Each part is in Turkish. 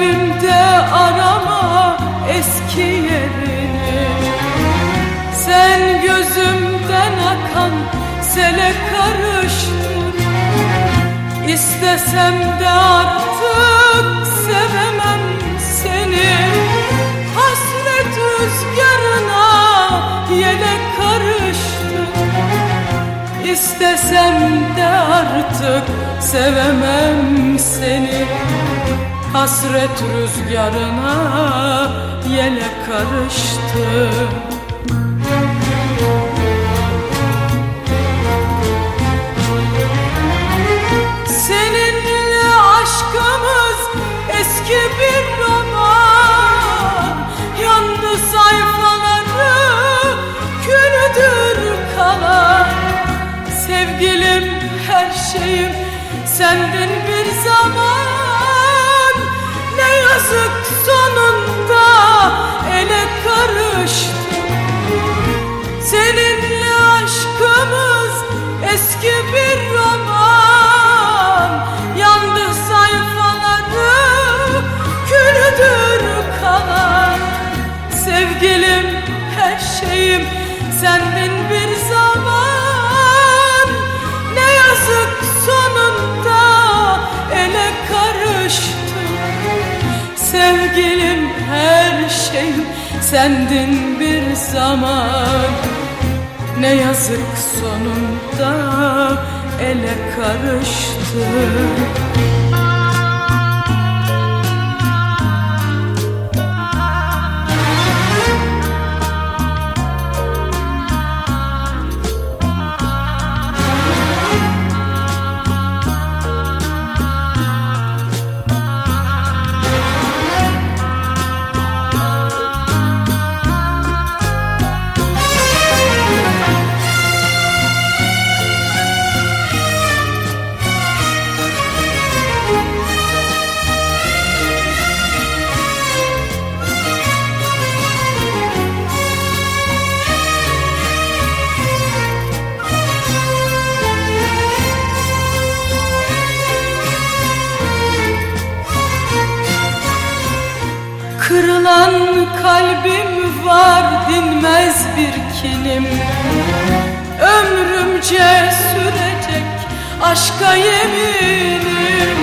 kalbimde arama eski yerini. Sen gözümden akan sele karıştır İstesem de artık sevemem seni. Hasret rüzgarına yele karıştır İstesem de artık sevemem seni. Hasret rüzgarına yelek karıştı. Seninle aşkımız eski bir roman. Yandı sayfaları külüdür kalan. Sevgilim her şeyim sendin bir zaman yazık sonunda ele karıştı. Seninle aşkımız eski bir roman. Yandı sayfaları külüdür kalan. Sevgilim her şeyim sendin bir zaman Sevgilim her şeyim sendin bir zaman. Ne yazık sonunda ele karıştı kalbim var dinmez bir kinim. Ömrümce sürecek aşka yeminim.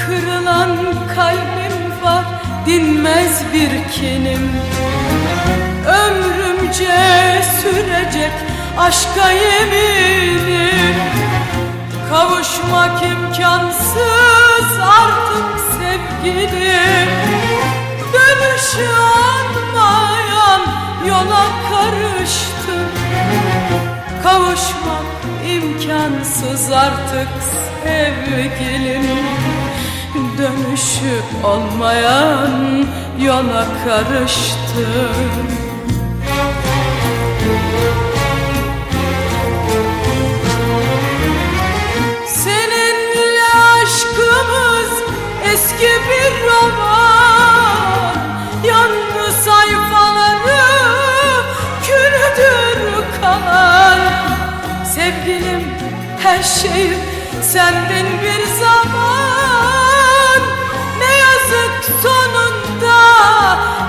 Kırılan kalbim var dinmez bir kinim. Ömrümce sürecek aşka yeminim. Kavuşmak imkansız artık sevgilim Dönüşü olmayan yola karıştım Kavuşmak imkansız artık sevgilim. Dönüşü olmayan yola karıştım her şeyim sendin bir zaman. Ne yazık sonunda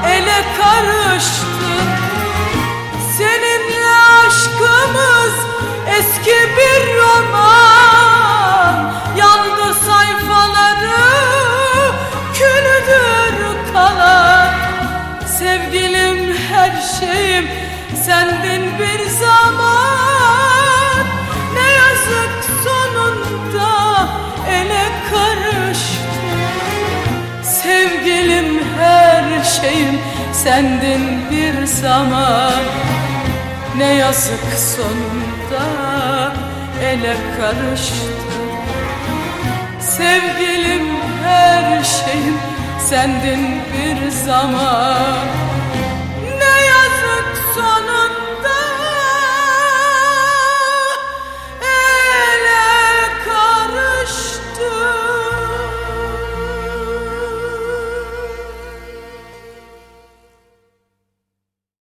ele karıştı. Seninle aşkımız eski bir roman. Yandı sayfaları külüdür kalan. Sevgilim her şeyim sendin bir zaman sendin bir zaman. Ne yazık sonunda ele karıştı. Sevgilim her şeyim sendin bir zaman